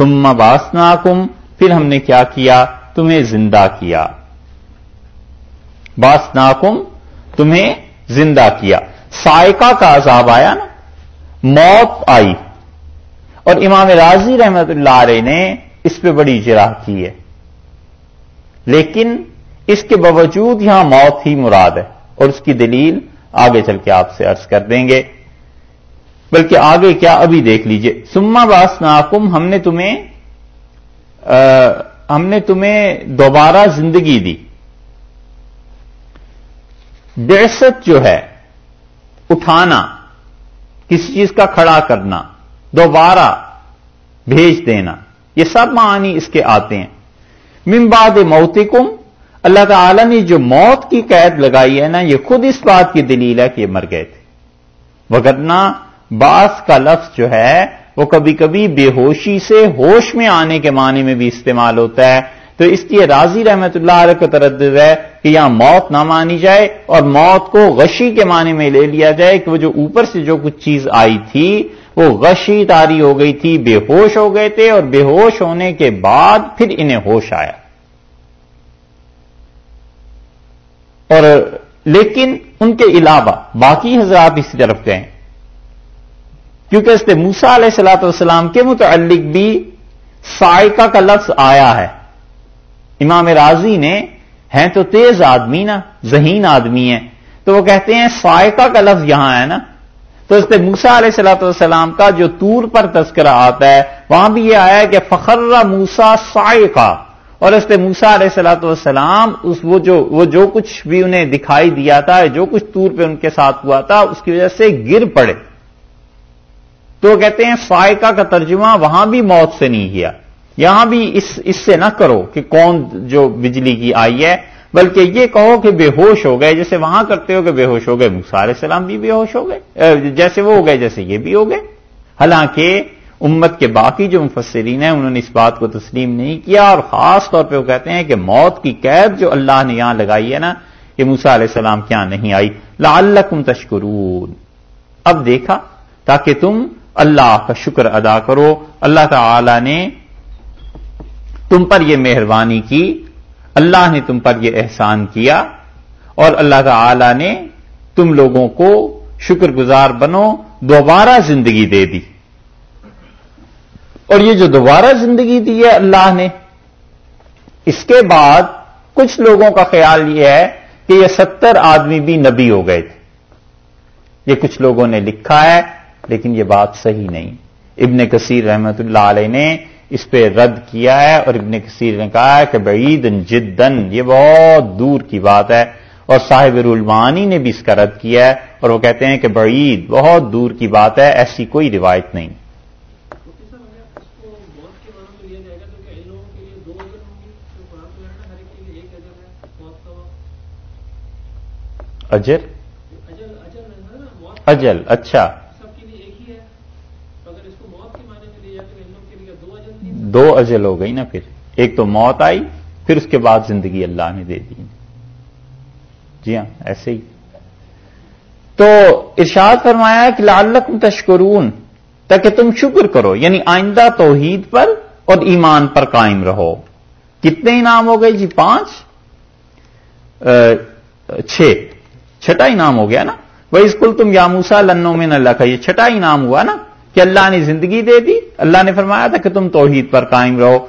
ثم باسناکم پھر ہم نے کیا کیا؟ تمہیں زندہ کیا۔ باسناکم تمہیں زندہ کیا۔ سائقہ کا عذاب آیا نا؟ موت آئی۔ اور امام راضی رحمت اللہ علیہ نے اس پہ بڑی جراح کی ہے۔ لیکن اس کے باوجود یہاں موت ہی مراد ہے اور اس کی دلیل آگے چل کے آپ سے عرض کر دیں گے۔ بلکہ آگے کیا ابھی دیکھ لیجیے۔ سما باس ناکم ہم نے تمہیں ہم نے تمہیں دوبارہ زندگی دی۔ بیست جو ہے، اٹھانا کسی چیز کا کھڑا کرنا، دوبارہ بھیج دینا، یہ سب معنی اس کے آتے ہیں۔ ممباد موتکم، اللہ تعالی نے جو موت کی قید لگائی ہے نا، یہ خود اس بات کی دلیل ہے کہ یہ مر گئے تھے۔ وگرنا باس کا لفظ جو ہے، وہ کبھی کبھی بے ہوشی سے ہوش میں آنے کے معنی میں بھی استعمال ہوتا ہے۔ تو اس لیے راضی رحمت اللہ علیہ کو تردد ہے کہ یہاں موت نہ مانی جائے اور موت کو غشی کے معنی میں لے لیا جائے کہ وہ جو اوپر سے جو کچھ چیز آئی تھی، وہ غشی تاری ہو گئی تھی، بے ہوش ہو گئے تھے اور بے ہوش ہونے کے بعد پھر انہیں ہوش آیا۔ اور لیکن ان کے علاوہ باقی حضرات اسی طرف گئے۔ کیونکہ اس نے موسا علیہ السلاۃ والسلام کے متعلق بھی سائقہ کا لفظ آیا ہے۔ امام راضی نے، ہیں تو تیز آدمی نا، ذہین آدمی ہے تو وہ کہتے ہیں سائقہ کا لفظ یہاں ہے نا۔ تو اس نے موسا علیہ السلاۃ والسلام کا جو تور پر تذکرہ آتا ہے، وہاں بھی یہ آیا ہے کہ فخر موسا سائقہ۔ اور اس نے موسا علیہ السلاۃ والسلام اس وہ جو وہ جو کچھ بھی انہیں دکھائی دیا تھا، جو کچھ تور پہ ان کے ساتھ ہوا تھا، اس کی وجہ سے گر پڑے۔ تو وہ کہتے ہیں فائقہ کا ترجمہ وہاں بھی موت سے نہیں کیا۔ یہاں بھی اس اس سے نہ کرو کہ کون جو بجلی کی آئی ہے، بلکہ یہ کہو کہ بے ہوش ہو گئے، جیسے وہاں کرتے ہو کہ بے ہوش ہو گئے علیہ السلام بھی بے ہوش ہو گئے جیسے وہ ہو گئے، جیسے یہ بھی ہو گئے۔ حالانکہ امت کے باقی جو مفسرین ہیں، انہوں نے اس بات کو تسلیم نہیں کیا، اور خاص طور پہ وہ کہتے ہیں کہ موت کی قید جو اللہ نے یہاں لگائی ہے نا، یہ موسا علیہ السلام کیا نہیں آئی۔ لعلکم تشکرون۔ اب دیکھا، تاکہ تم اللہ کا شکر ادا کرو۔ اللہ تعالی نے تم پر یہ مہربانی کی، اللہ نے تم پر یہ احسان کیا اور اللہ تعالی نے تم لوگوں کو شکر گزار بنو، دوبارہ زندگی دے دی۔ اور یہ جو دوبارہ زندگی دی ہے اللہ نے، اس کے بعد کچھ لوگوں کا خیال یہ ہے کہ یہ ستر آدمی بھی نبی ہو گئے تھے۔ یہ کچھ لوگوں نے لکھا ہے لیکن یہ بات صحیح نہیں۔ ابن کثیر رحمت اللہ علیہ نے اس پہ رد کیا ہے اور ابن کثیر نے کہا ہے کہ بعید جدن یہ بہت دور کی بات ہے اور صاحب رلمانی نے بھی اس کا رد کیا ہے اور وہ کہتے ہیں کہ بعید بہت دور کی بات ہے ایسی کوئی روایت نہیں۔ اجر؟ اجل اچھا۔ دو اجل ہو گئی نا پھر۔ ایک تو موت آئی، پھر اس کے بعد زندگی اللہ نے دے دی۔ جی ہاں ایسے ہی۔ تو ارشاد فرمایا کہ لعلکم تشکرون، تاکہ تم شکر کرو یعنی آئندہ توحید پر اور ایمان پر قائم رہو۔ کتنے انعام ہو گئے؟ جی پانچ۔ چھ۔ چھٹا انعام ہو گیا نا۔ وہ اسکول تم یاموسا لنو میں نہ لکھا یہ چھٹا انعام ہوا نا۔ کہ اللہ نے زندگی دے دی، اللہ نے فرمایا تھا کہ تم توحید پر قائم رہو۔